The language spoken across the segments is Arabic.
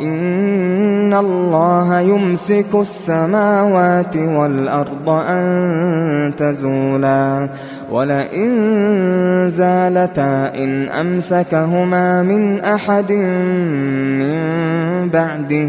إن الله يمسك السماوات والأرض أن تزولا ولئن زالتا إن أمسكهما من أحد من بعده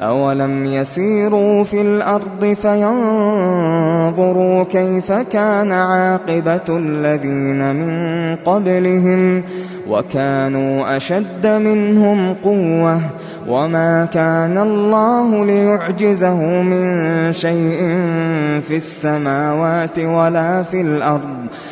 أَوَلَمْ يَسِيرُوا فِي الْأَرْضِ فَيَنْظُرُوا كَيْفَ كَانَ عَاقِبَةُ الَّذِينَ مِنْ قَبْلِهِمْ وَكَانُوا أَشَدَّ مِنْهُمْ قُوَّةً وما كان الله ليعجزه من شيء في السماوات ولا في الأرض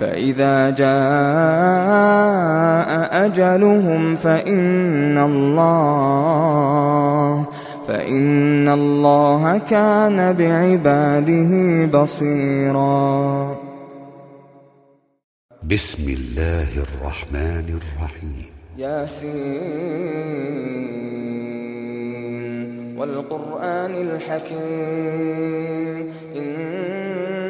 فإذا جاء أجلهم فإن الله فإن الله كان بعباده بصيرا. بسم الله الرحمن الرحيم. ياسين والقرآن الحكيم. إن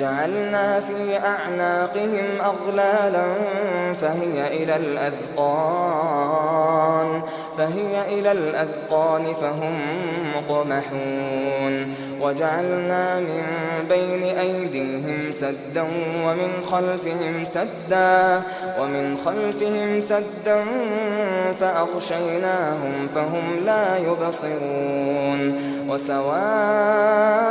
وجعلنا في أعناقهم أغلالا فهي إلى الأذقان فهي إلى الأذقان فهم مقمحون. وجعلنا من بين أيديهم سدا ومن خلفهم سدا ومن خلفهم سدا فأغشيناهم فهم لا يبصرون. وسواء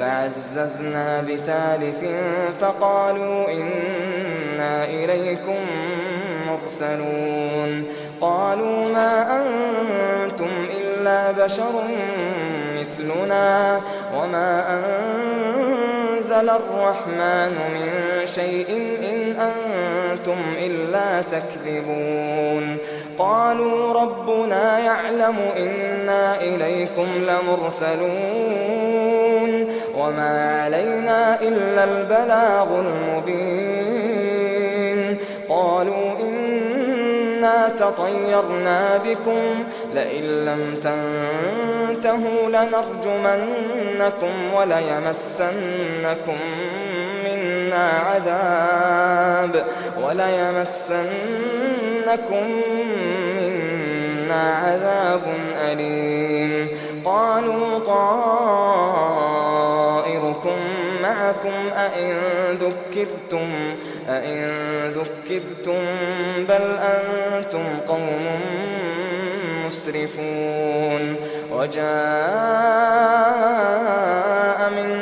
فعززنا بثالث فقالوا إنا إليكم مرسلون. قالوا ما أنتم إلا بشر مثلنا وما أنزل الرحمن من شيء إن أنتم إلا تكذبون. قالوا ربنا يعلم إنا إليكم لمرسلون. وما علينا إلا البلاغ المبين قالوا إنا تطيرنا بكم لئن لم تنتهوا لنرجمنكم وليمسنكم منا عذاب وليمسنكم منا عذاب أليم قالوا طال لكم أئن ذكرتم, أئن ذكرتم بل أنتم قوم مسرفون. وجاء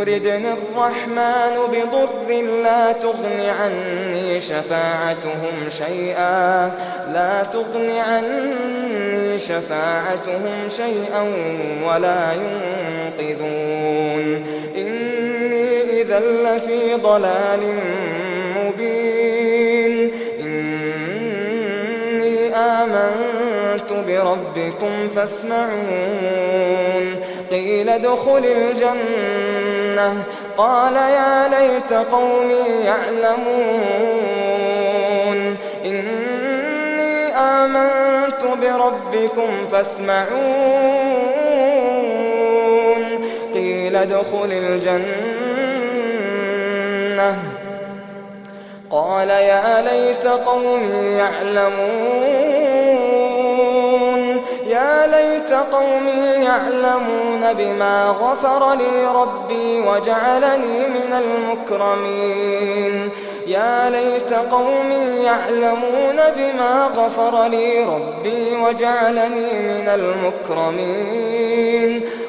يردن الرحمن بضر لا تغن عني شفاعتهم شيئا لا تغن عني شفاعتهم شيئا ولا ينقذون. إني إذا لفي ضلال مبين. إني آمنت بربكم فاسمعون. قيل ادخل الجنة. قال يا ليت قومي يعلمون. إني آمنت بربكم فاسمعون. قيل ادخل الجنة. قال يا ليت قومي يعلمون. ليت قومي يعلمون بما غفر لي ربي وجعلني من المكرمين. يا ليت قومي يعلمون بما غفر لي ربي وجعلني من المكرمين.